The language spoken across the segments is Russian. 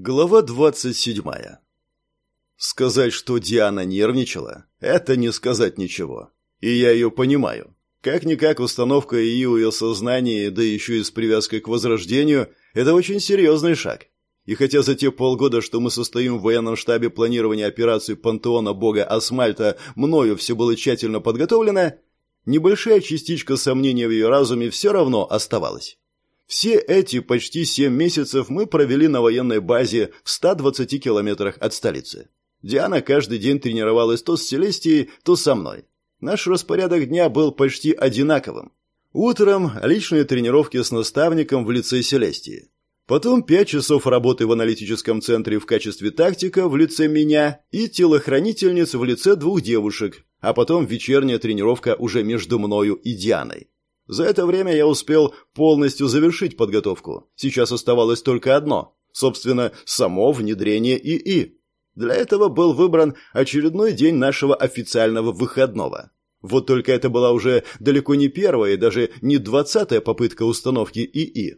Глава двадцать седьмая. Сказать, что Диана нервничала, это не сказать ничего. И я ее понимаю. Как-никак установка ИИ у ее сознания, да еще и с привязкой к возрождению, это очень серьезный шаг. И хотя за те полгода, что мы состоим в военном штабе планирования операции пантеона бога Асмальта, мною все было тщательно подготовлено, небольшая частичка сомнения в ее разуме все равно оставалась. Все эти почти семь месяцев мы провели на военной базе в 120 километрах от столицы. Диана каждый день тренировалась то с Селестией, то со мной. Наш распорядок дня был почти одинаковым. Утром личные тренировки с наставником в лице Селестии. Потом пять часов работы в аналитическом центре в качестве тактика в лице меня и телохранительниц в лице двух девушек, а потом вечерняя тренировка уже между мною и Дианой. За это время я успел полностью завершить подготовку. Сейчас оставалось только одно. Собственно, само внедрение ИИ. Для этого был выбран очередной день нашего официального выходного. Вот только это была уже далеко не первая и даже не двадцатая попытка установки ИИ.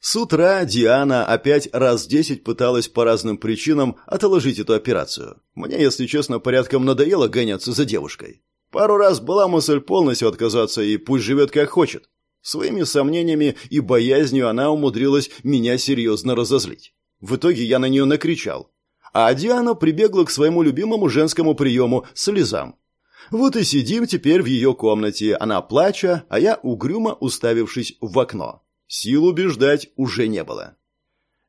С утра Диана опять раз десять пыталась по разным причинам отложить эту операцию. Мне, если честно, порядком надоело гоняться за девушкой. Пару раз была мысль полностью отказаться и пусть живет как хочет. Своими сомнениями и боязнью она умудрилась меня серьезно разозлить. В итоге я на нее накричал. А Диана прибегла к своему любимому женскому приему – слезам. Вот и сидим теперь в ее комнате, она плача, а я угрюмо уставившись в окно. Сил убеждать уже не было.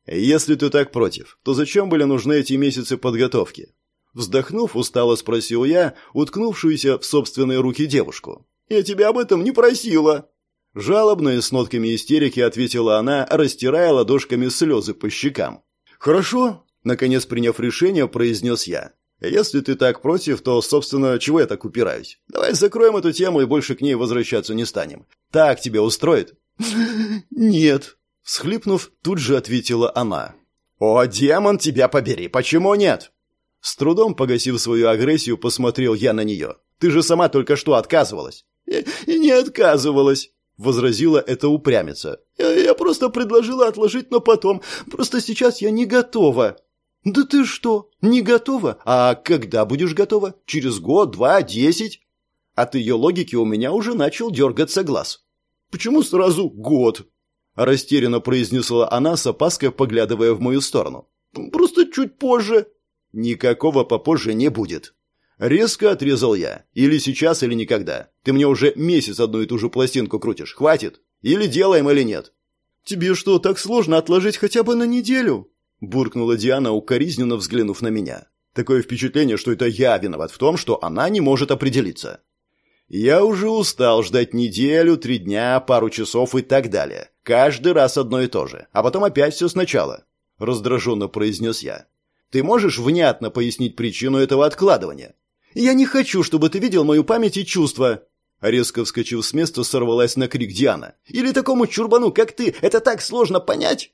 «Если ты так против, то зачем были нужны эти месяцы подготовки? Вздохнув, устало спросил я, уткнувшуюся в собственные руки девушку. «Я тебя об этом не просила!» Жалобно и с нотками истерики ответила она, растирая ладошками слезы по щекам. «Хорошо», — наконец приняв решение, произнес я. «Если ты так против, то, собственно, чего я так упираюсь? Давай закроем эту тему и больше к ней возвращаться не станем. Так тебя устроит?» «Нет», — всхлипнув, тут же ответила она. «О, демон, тебя побери, почему нет?» С трудом погасив свою агрессию, посмотрел я на нее. «Ты же сама только что отказывалась». «И, и не отказывалась», — возразила эта упрямица. Я, «Я просто предложила отложить на потом. Просто сейчас я не готова». «Да ты что, не готова? А когда будешь готова? Через год, два, десять?» От ее логики у меня уже начал дергаться глаз. «Почему сразу год?» Растерянно произнесла она с опаской, поглядывая в мою сторону. «Просто чуть позже». Никакого попозже не будет. Резко отрезал я. Или сейчас, или никогда. Ты мне уже месяц одну и ту же пластинку крутишь. Хватит. Или делаем, или нет. Тебе что, так сложно отложить хотя бы на неделю? Буркнула Диана, укоризненно взглянув на меня. Такое впечатление, что это я виноват в том, что она не может определиться. Я уже устал ждать неделю, три дня, пару часов и так далее. Каждый раз одно и то же. А потом опять все сначала. Раздраженно произнес я. Ты можешь внятно пояснить причину этого откладывания? Я не хочу, чтобы ты видел мою память и чувства. Резко вскочив с места, сорвалась на крик Диана. Или такому чурбану, как ты, это так сложно понять?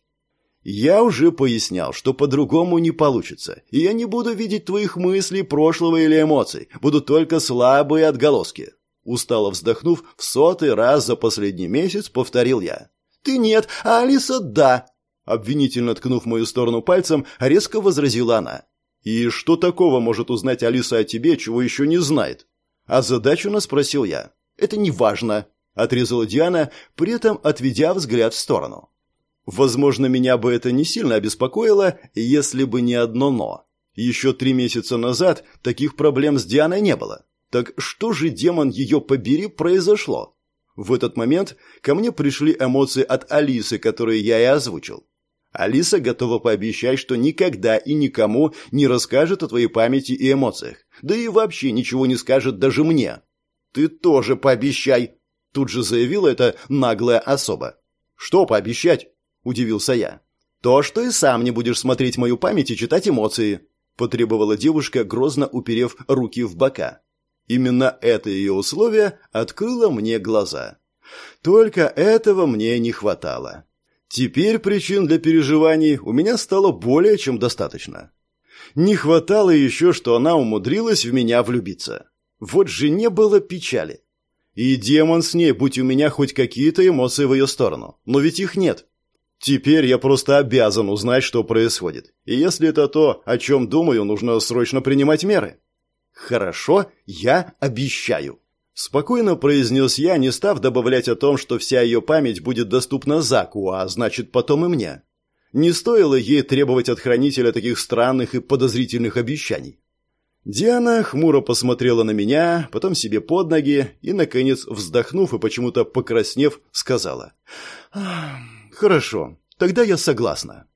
Я уже пояснял, что по-другому не получится, и я не буду видеть твоих мыслей, прошлого или эмоций, буду только слабые отголоски. Устало вздохнув, в сотый раз за последний месяц повторил я. «Ты нет, а Алиса да. Обвинительно ткнув мою сторону пальцем, резко возразила она. «И что такого может узнать Алиса о тебе, чего еще не знает?» А Озадаченно спросил я. «Это не важно», — отрезала Диана, при этом отведя взгляд в сторону. Возможно, меня бы это не сильно обеспокоило, если бы не одно «но». Еще три месяца назад таких проблем с Дианой не было. Так что же, демон ее побери, произошло? В этот момент ко мне пришли эмоции от Алисы, которые я и озвучил. Алиса готова пообещать, что никогда и никому не расскажет о твоей памяти и эмоциях. Да и вообще ничего не скажет даже мне. Ты тоже пообещай, тут же заявила эта наглая особа. Что пообещать? удивился я. То, что и сам не будешь смотреть мою память и читать эмоции, потребовала девушка, грозно уперев руки в бока. Именно это ее условие открыло мне глаза. Только этого мне не хватало. Теперь причин для переживаний у меня стало более чем достаточно. Не хватало еще, что она умудрилась в меня влюбиться. Вот же не было печали. И демон с ней, будь у меня хоть какие-то эмоции в ее сторону. Но ведь их нет. Теперь я просто обязан узнать, что происходит. И если это то, о чем думаю, нужно срочно принимать меры. Хорошо, я обещаю. Спокойно произнес я, не став добавлять о том, что вся ее память будет доступна Заку, а значит потом и мне. Не стоило ей требовать от хранителя таких странных и подозрительных обещаний. Диана хмуро посмотрела на меня, потом себе под ноги и, наконец, вздохнув и почему-то покраснев, сказала. «Хорошо, тогда я согласна».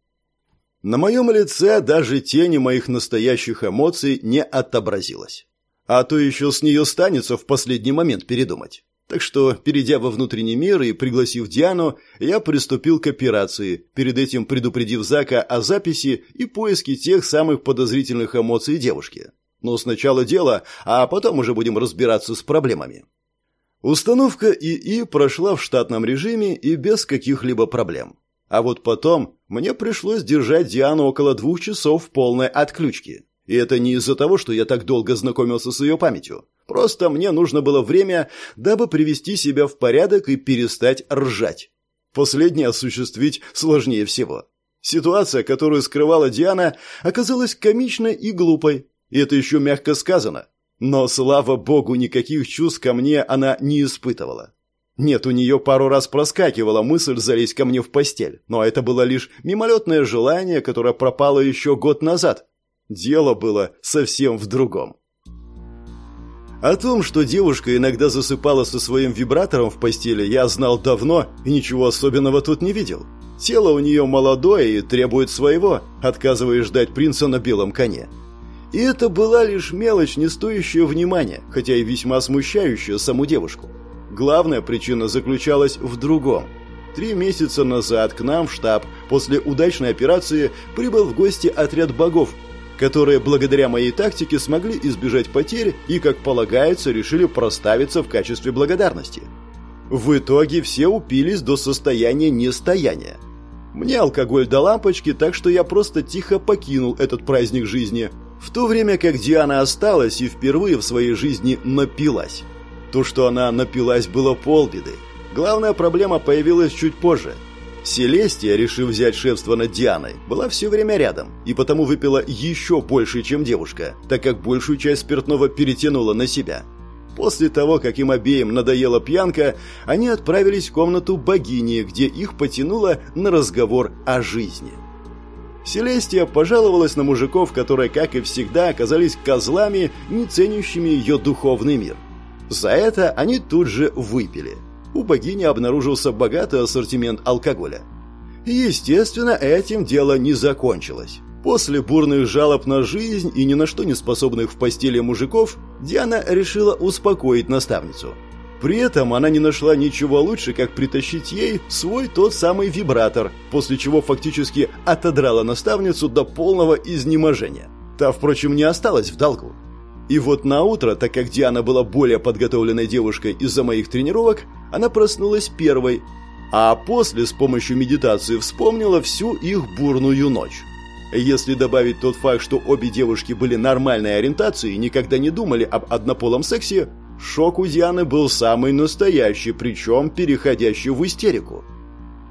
На моем лице даже тени моих настоящих эмоций не отобразилось. А то еще с нее станется в последний момент передумать. Так что, перейдя во внутренний мир и пригласив Диану, я приступил к операции, перед этим предупредив Зака о записи и поиске тех самых подозрительных эмоций девушки. Но сначала дело, а потом уже будем разбираться с проблемами. Установка ИИ прошла в штатном режиме и без каких-либо проблем. А вот потом мне пришлось держать Диану около двух часов в полной отключке. И это не из-за того, что я так долго знакомился с ее памятью. Просто мне нужно было время, дабы привести себя в порядок и перестать ржать. Последнее осуществить сложнее всего. Ситуация, которую скрывала Диана, оказалась комичной и глупой. И это еще мягко сказано. Но, слава богу, никаких чувств ко мне она не испытывала. Нет, у нее пару раз проскакивала мысль залезть ко мне в постель, но это было лишь мимолетное желание, которое пропало еще год назад. Дело было совсем в другом. О том, что девушка иногда засыпала со своим вибратором в постели, я знал давно и ничего особенного тут не видел. Тело у нее молодое и требует своего, отказываясь ждать принца на белом коне. И это была лишь мелочь, не стоящая внимания, хотя и весьма смущающая саму девушку. Главная причина заключалась в другом. Три месяца назад к нам в штаб после удачной операции прибыл в гости отряд богов, которые благодаря моей тактике смогли избежать потерь и, как полагается, решили проставиться в качестве благодарности. В итоге все упились до состояния нестояния. Мне алкоголь до лампочки, так что я просто тихо покинул этот праздник жизни, в то время как Диана осталась и впервые в своей жизни напилась. То, что она напилась, было полбеды. Главная проблема появилась чуть позже – Селестия, решив взять шефство над Дианой, была все время рядом и потому выпила еще больше, чем девушка, так как большую часть спиртного перетянула на себя. После того, как им обеим надоела пьянка, они отправились в комнату богини, где их потянуло на разговор о жизни. Селестия пожаловалась на мужиков, которые, как и всегда, оказались козлами, не ценящими ее духовный мир. За это они тут же выпили – у богини обнаружился богатый ассортимент алкоголя. Естественно, этим дело не закончилось. После бурных жалоб на жизнь и ни на что не способных в постели мужиков, Диана решила успокоить наставницу. При этом она не нашла ничего лучше, как притащить ей свой тот самый вибратор, после чего фактически отодрала наставницу до полного изнеможения. Та, впрочем, не осталась в долгу. И вот на утро, так как Диана была более подготовленной девушкой из-за моих тренировок, она проснулась первой, а после с помощью медитации вспомнила всю их бурную ночь. Если добавить тот факт, что обе девушки были нормальной ориентации и никогда не думали об однополом сексе, шок у Дианы был самый настоящий, причем переходящий в истерику.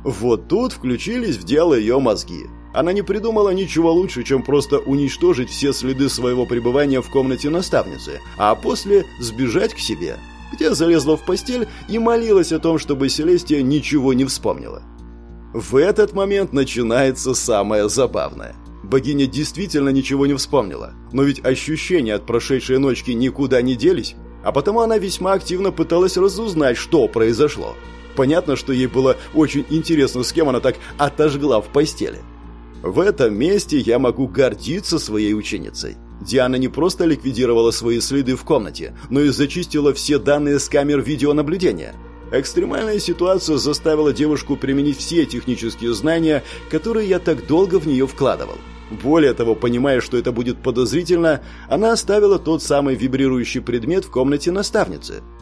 Вот тут включились в дело ее мозги. Она не придумала ничего лучше, чем просто уничтожить все следы своего пребывания в комнате наставницы, а после сбежать к себе – где залезла в постель и молилась о том, чтобы Селестия ничего не вспомнила. В этот момент начинается самое забавное. Богиня действительно ничего не вспомнила, но ведь ощущения от прошедшей ночки никуда не делись, а потому она весьма активно пыталась разузнать, что произошло. Понятно, что ей было очень интересно, с кем она так отожгла в постели. В этом месте я могу гордиться своей ученицей. Диана не просто ликвидировала свои следы в комнате, но и зачистила все данные с камер видеонаблюдения. Экстремальная ситуация заставила девушку применить все технические знания, которые я так долго в нее вкладывал. Более того, понимая, что это будет подозрительно, она оставила тот самый вибрирующий предмет в комнате наставницы –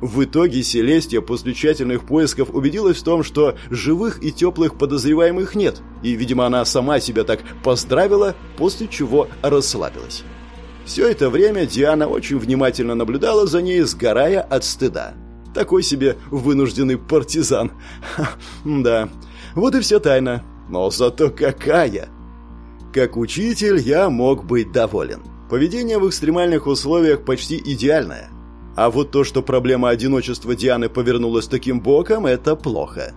в итоге Селестия после тщательных поисков убедилась в том, что живых и теплых подозреваемых нет, и, видимо, она сама себя так поздравила, после чего расслабилась. Все это время Диана очень внимательно наблюдала за ней, сгорая от стыда. Такой себе вынужденный партизан. Ха, да. Вот и вся тайна. Но зато какая! Как учитель я мог быть доволен. Поведение в экстремальных условиях почти идеальное. А вот то, что проблема одиночества Дианы повернулась таким боком, это плохо.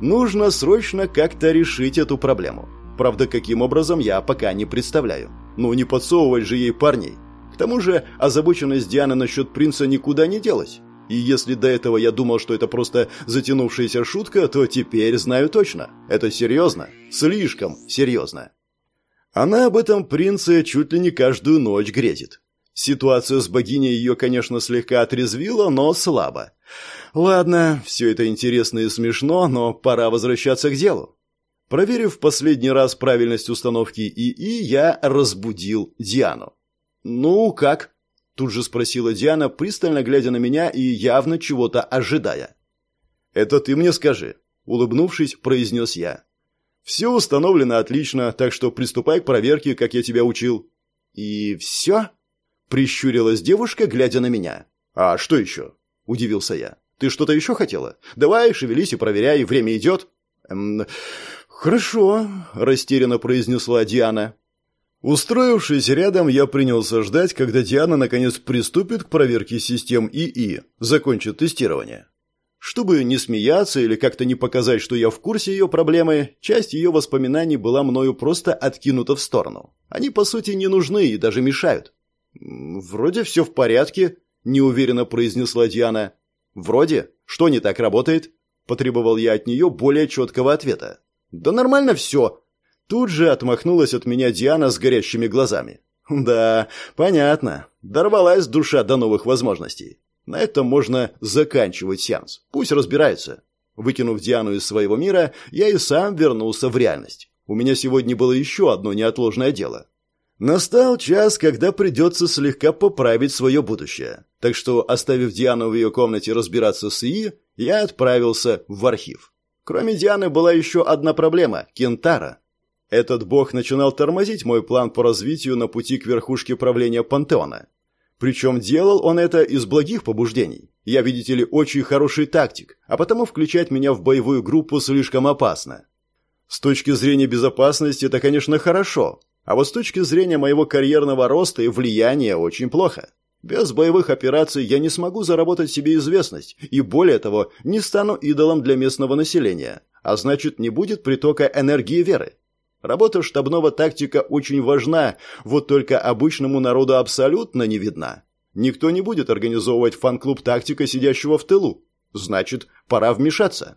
Нужно срочно как-то решить эту проблему. Правда, каким образом, я пока не представляю. Ну, не подсовывать же ей парней. К тому же, озабоченность Дианы насчет принца никуда не делась. И если до этого я думал, что это просто затянувшаяся шутка, то теперь знаю точно. Это серьезно. Слишком серьезно. Она об этом принце чуть ли не каждую ночь грезит. Ситуация с богиней ее, конечно, слегка отрезвила, но слабо. Ладно, все это интересно и смешно, но пора возвращаться к делу. Проверив последний раз правильность установки ИИ, я разбудил Диану. «Ну, как?» – тут же спросила Диана, пристально глядя на меня и явно чего-то ожидая. «Это ты мне скажи», – улыбнувшись, произнес я. «Все установлено отлично, так что приступай к проверке, как я тебя учил». «И все?» – прищурилась девушка, глядя на меня. «А что еще?» – удивился я. «Ты что-то еще хотела? Давай, шевелись и проверяй, время идет». «Эм, «Хорошо», – растерянно произнесла Диана. Устроившись рядом, я принялся ждать, когда Диана наконец приступит к проверке систем ИИ, закончит тестирование. Чтобы не смеяться или как-то не показать, что я в курсе ее проблемы, часть ее воспоминаний была мною просто откинута в сторону. Они, по сути, не нужны и даже мешают. «Вроде все в порядке», – неуверенно произнесла Диана. «Вроде? Что не так работает?» – потребовал я от нее более четкого ответа. «Да нормально все», Тут же отмахнулась от меня Диана с горящими глазами. «Да, понятно. Дорвалась душа до новых возможностей. На этом можно заканчивать сеанс. Пусть разбирается. Выкинув Диану из своего мира, я и сам вернулся в реальность. У меня сегодня было еще одно неотложное дело. Настал час, когда придется слегка поправить свое будущее. Так что, оставив Диану в ее комнате разбираться с ИИ, я отправился в архив. Кроме Дианы была еще одна проблема – Кентара. Этот бог начинал тормозить мой план по развитию на пути к верхушке правления пантеона. Причем делал он это из благих побуждений. Я, видите ли, очень хороший тактик, а потому включать меня в боевую группу слишком опасно. С точки зрения безопасности это, конечно, хорошо, а вот с точки зрения моего карьерного роста и влияния очень плохо. Без боевых операций я не смогу заработать себе известность, и более того, не стану идолом для местного населения, а значит, не будет притока энергии веры. Работа штабного тактика очень важна, вот только обычному народу абсолютно не видна. Никто не будет организовывать фан-клуб тактика, сидящего в тылу. Значит, пора вмешаться.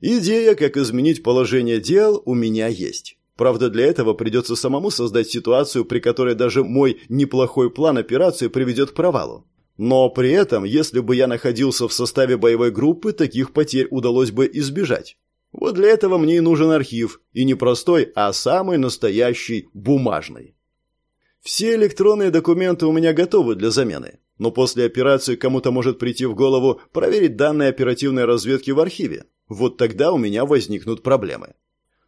Идея, как изменить положение дел, у меня есть. Правда, для этого придется самому создать ситуацию, при которой даже мой неплохой план операции приведет к провалу. Но при этом, если бы я находился в составе боевой группы, таких потерь удалось бы избежать. Вот для этого мне и нужен архив, и не простой, а самый настоящий, бумажный. Все электронные документы у меня готовы для замены, но после операции кому-то может прийти в голову проверить данные оперативной разведки в архиве. Вот тогда у меня возникнут проблемы.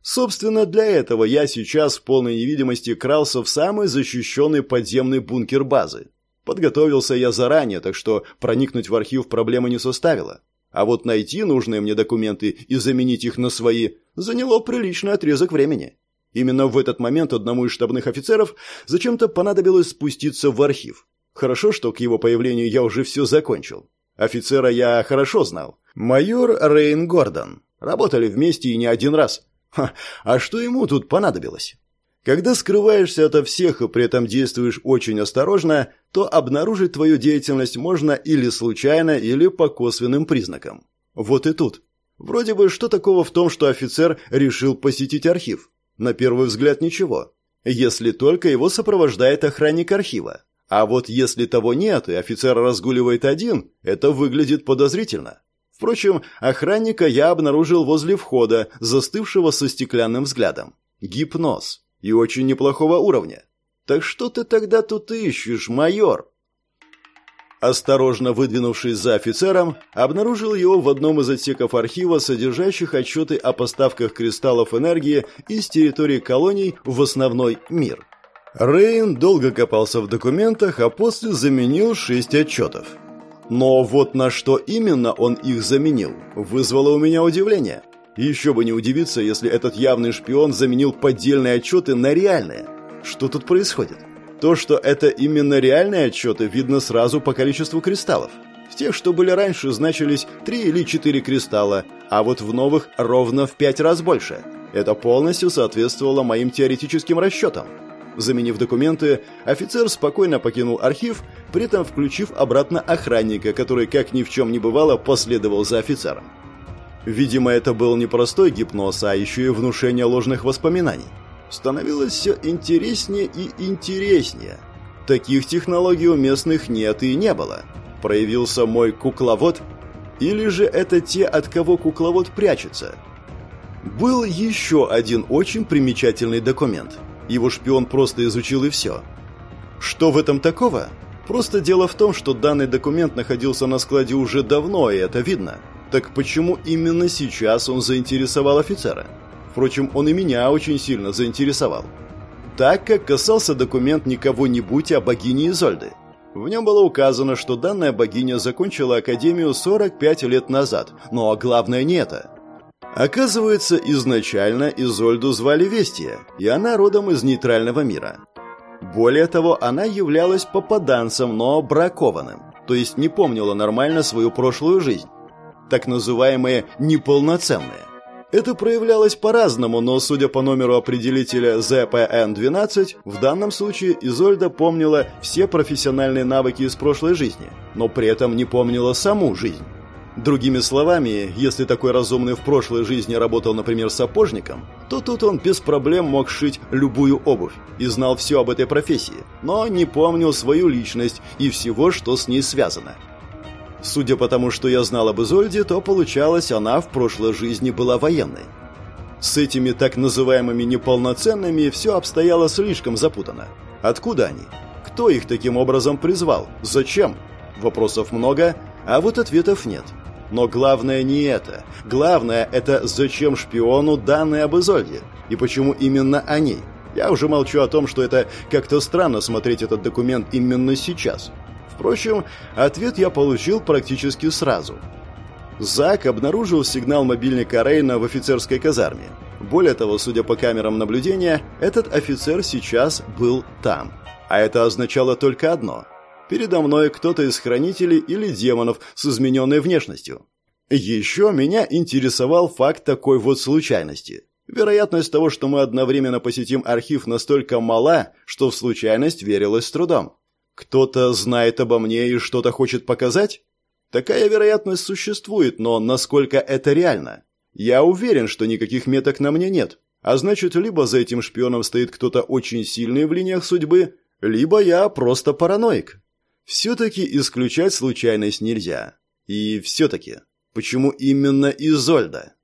Собственно, для этого я сейчас в полной невидимости крался в самый защищенный подземный бункер базы. Подготовился я заранее, так что проникнуть в архив проблемы не составило. А вот найти нужные мне документы и заменить их на свои заняло приличный отрезок времени. Именно в этот момент одному из штабных офицеров зачем-то понадобилось спуститься в архив. Хорошо, что к его появлению я уже все закончил. Офицера я хорошо знал. Майор Рейн Гордон. Работали вместе и не один раз. Ха, а что ему тут понадобилось? Когда скрываешься ото всех и при этом действуешь очень осторожно, то обнаружить твою деятельность можно или случайно, или по косвенным признакам. Вот и тут. Вроде бы что такого в том, что офицер решил посетить архив? На первый взгляд ничего. Если только его сопровождает охранник архива. А вот если того нет, и офицер разгуливает один, это выглядит подозрительно. Впрочем, охранника я обнаружил возле входа, застывшего со стеклянным взглядом. Гипноз. И очень неплохого уровня. Так что ты тогда тут ищешь, майор? Осторожно выдвинувшись за офицером, обнаружил его в одном из отсеков архива, содержащих отчеты о поставках кристаллов энергии из территории колоний в основной мир. Рейн долго копался в документах, а после заменил шесть отчетов. Но вот на что именно он их заменил, вызвало у меня удивление. Еще бы не удивиться, если этот явный шпион заменил поддельные отчеты на реальные. Что тут происходит? То, что это именно реальные отчеты, видно сразу по количеству кристаллов. В тех, что были раньше, значились 3 или 4 кристалла, а вот в новых ровно в 5 раз больше. Это полностью соответствовало моим теоретическим расчетам. Заменив документы, офицер спокойно покинул архив, при этом включив обратно охранника, который, как ни в чем не бывало, последовал за офицером. Видимо, это был не простой гипноз, а еще и внушение ложных воспоминаний. Становилось все интереснее и интереснее. Таких технологий у местных нет и не было. Проявился мой кукловод, или же это те, от кого кукловод прячется? Был еще один очень примечательный документ – его шпион просто изучил и все. Что в этом такого? Просто дело в том, что данный документ находился на складе уже давно, и это видно. Так почему именно сейчас он заинтересовал офицера? Впрочем, он и меня очень сильно заинтересовал. Так как касался документ не кого-нибудь, а богини Изольды. В нем было указано, что данная богиня закончила Академию 45 лет назад, но главное не это. Оказывается, изначально Изольду звали Вестия, и она родом из нейтрального мира. Более того, она являлась попаданцем, но бракованным, то есть не помнила нормально свою прошлую жизнь. Так называемые «неполноценные». Это проявлялось по-разному, но, судя по номеру определителя ZPN-12, в данном случае Изольда помнила все профессиональные навыки из прошлой жизни, но при этом не помнила саму жизнь. Другими словами, если такой разумный в прошлой жизни работал, например, сапожником, то тут он без проблем мог шить любую обувь и знал все об этой профессии, но не помнил свою личность и всего, что с ней связано. Судя по тому, что я знал об Изольде, то получалось, она в прошлой жизни была военной. С этими так называемыми неполноценными все обстояло слишком запутанно. Откуда они? Кто их таким образом призвал? Зачем? Вопросов много, а вот ответов нет. Но главное не это. Главное – это зачем шпиону данные об Изольде? И почему именно о ней? Я уже молчу о том, что это как-то странно смотреть этот документ именно сейчас. Впрочем, ответ я получил практически сразу. Зак обнаружил сигнал мобильника Рейна в офицерской казарме. Более того, судя по камерам наблюдения, этот офицер сейчас был там. А это означало только одно – Передо мной кто-то из хранителей или демонов с измененной внешностью. Еще меня интересовал факт такой вот случайности. Вероятность того, что мы одновременно посетим архив, настолько мала, что в случайность верилось с трудом. Кто-то знает обо мне и что-то хочет показать? Такая вероятность существует, но насколько это реально? Я уверен, что никаких меток на мне нет. А значит, либо за этим шпионом стоит кто-то очень сильный в линиях судьбы, либо я просто параноик. Все-таки исключать случайность нельзя. И все-таки, почему именно Изольда?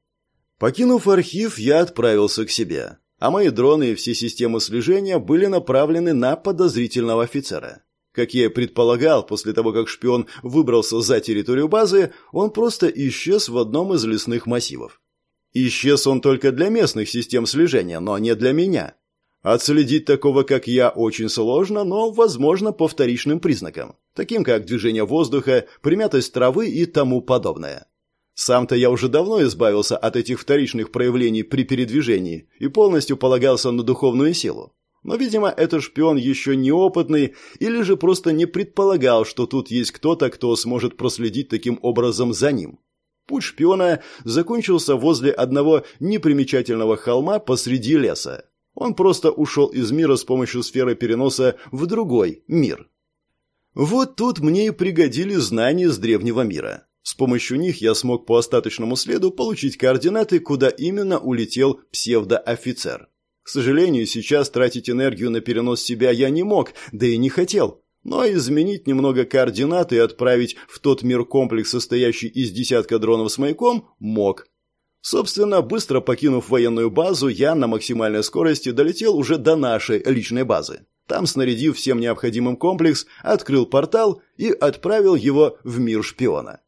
Покинув архив, я отправился к себе, а мои дроны и все системы слежения были направлены на подозрительного офицера. Как я предполагал, после того, как шпион выбрался за территорию базы, он просто исчез в одном из лесных массивов. Исчез он только для местных систем слежения, но не для меня. Отследить такого, как я, очень сложно, но возможно по вторичным признакам, таким как движение воздуха, примятость травы и тому подобное. Сам-то я уже давно избавился от этих вторичных проявлений при передвижении и полностью полагался на духовную силу. Но, видимо, этот шпион еще неопытный или же просто не предполагал, что тут есть кто-то, кто сможет проследить таким образом за ним. Путь шпиона закончился возле одного непримечательного холма посреди леса. Он просто ушел из мира с помощью сферы переноса в другой мир. Вот тут мне и пригодили знания с древнего мира. С помощью них я смог по остаточному следу получить координаты, куда именно улетел псевдоофицер. К сожалению, сейчас тратить энергию на перенос себя я не мог, да и не хотел. Но изменить немного координаты и отправить в тот мир комплекс, состоящий из десятка дронов с маяком, мог. Собственно, быстро покинув военную базу, я на максимальной скорости долетел уже до нашей личной базы. Там, снарядив всем необходимым комплекс, открыл портал и отправил его в мир шпиона.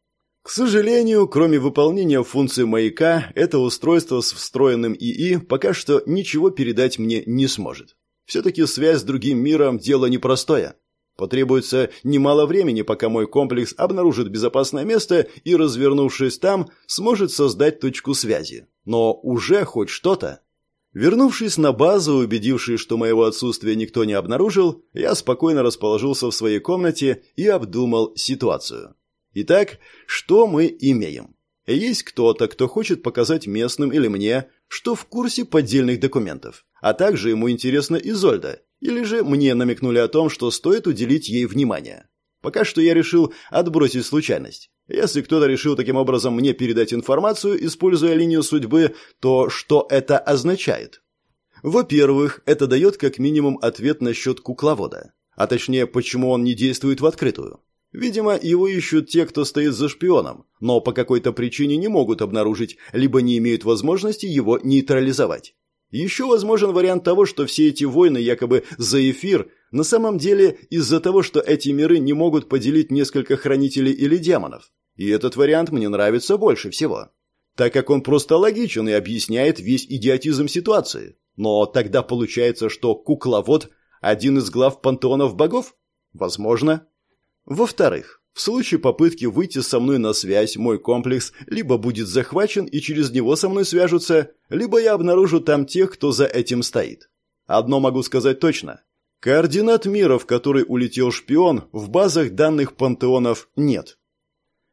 К сожалению, кроме выполнения функции маяка, это устройство с встроенным ИИ пока что ничего передать мне не сможет. Все-таки связь с другим миром – дело непростое. Потребуется немало времени, пока мой комплекс обнаружит безопасное место и, развернувшись там, сможет создать точку связи. но уже хоть что-то. Вернувшись на базу, убедившись, что моего отсутствия никто не обнаружил, я спокойно расположился в своей комнате и обдумал ситуацию. Итак, что мы имеем? Есть кто-то, кто хочет показать местным или мне, что в курсе поддельных документов, а также ему интересна Изольда, или же мне намекнули о том, что стоит уделить ей внимание. Пока что я решил отбросить случайность. Если кто-то решил таким образом мне передать информацию, используя линию судьбы, то что это означает? Во-первых, это дает как минимум ответ насчет кукловода. А точнее, почему он не действует в открытую. Видимо, его ищут те, кто стоит за шпионом, но по какой-то причине не могут обнаружить, либо не имеют возможности его нейтрализовать. Еще возможен вариант того, что все эти войны якобы за эфир на самом деле из-за того, что эти миры не могут поделить несколько хранителей или демонов. И этот вариант мне нравится больше всего, так как он просто логичен и объясняет весь идиотизм ситуации. Но тогда получается, что кукловод – один из глав пантеонов богов? Возможно. Во-вторых, в случае попытки выйти со мной на связь, мой комплекс либо будет захвачен и через него со мной свяжутся, либо я обнаружу там тех, кто за этим стоит. Одно могу сказать точно. Координат мира, в который улетел шпион, в базах данных пантеонов нет.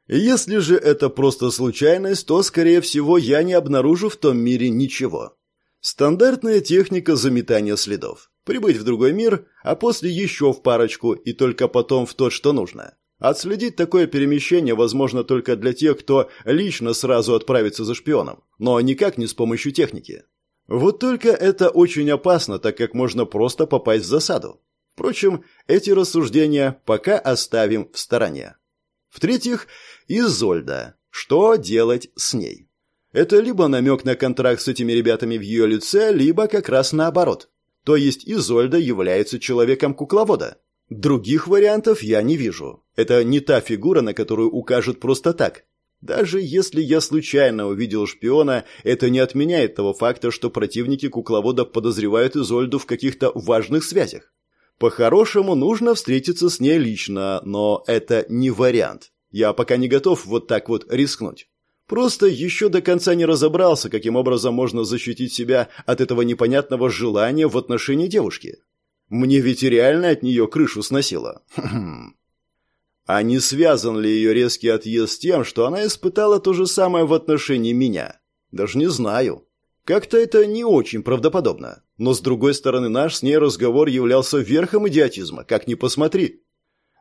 Если же это просто случайность, то, скорее всего, я не обнаружу в том мире ничего. Стандартная техника заметания следов. Прибыть в другой мир, а после еще в парочку и только потом в тот, что нужно. Отследить такое перемещение возможно только для тех, кто лично сразу отправится за шпионом, но никак не с помощью техники. Вот только это очень опасно, так как можно просто попасть в засаду. Впрочем, эти рассуждения пока оставим в стороне. В-третьих, Изольда. Что делать с ней? Это либо намек на контракт с этими ребятами в ее лице, либо как раз наоборот. То есть Изольда является человеком кукловода. Других вариантов я не вижу. Это не та фигура, на которую укажут просто так. Даже если я случайно увидел шпиона, это не отменяет того факта, что противники кукловода подозревают Изольду в каких-то важных связях. По-хорошему, нужно встретиться с ней лично, но это не вариант. Я пока не готов вот так вот рискнуть. Просто еще до конца не разобрался, каким образом можно защитить себя от этого непонятного желания в отношении девушки. Мне ведь реально от нее крышу сносило. А не связан ли ее резкий отъезд с тем, что она испытала то же самое в отношении меня? Даже не знаю. Как-то это не очень правдоподобно. Но, с другой стороны, наш с ней разговор являлся верхом идиотизма, как ни посмотри.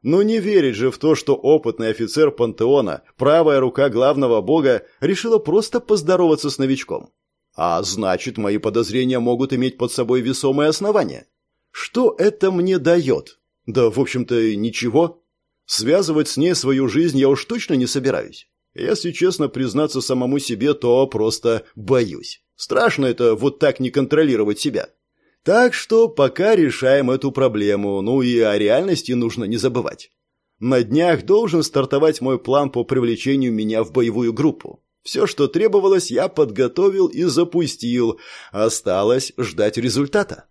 Но не верить же в то, что опытный офицер пантеона, правая рука главного бога, решила просто поздороваться с новичком. А значит, мои подозрения могут иметь под собой весомые основания. Что это мне дает? Да, в общем-то, ничего. Связывать с ней свою жизнь я уж точно не собираюсь. Если честно признаться самому себе, то просто боюсь. Страшно это вот так не контролировать себя. Так что пока решаем эту проблему, ну и о реальности нужно не забывать. На днях должен стартовать мой план по привлечению меня в боевую группу. Все, что требовалось, я подготовил и запустил. Осталось ждать результата.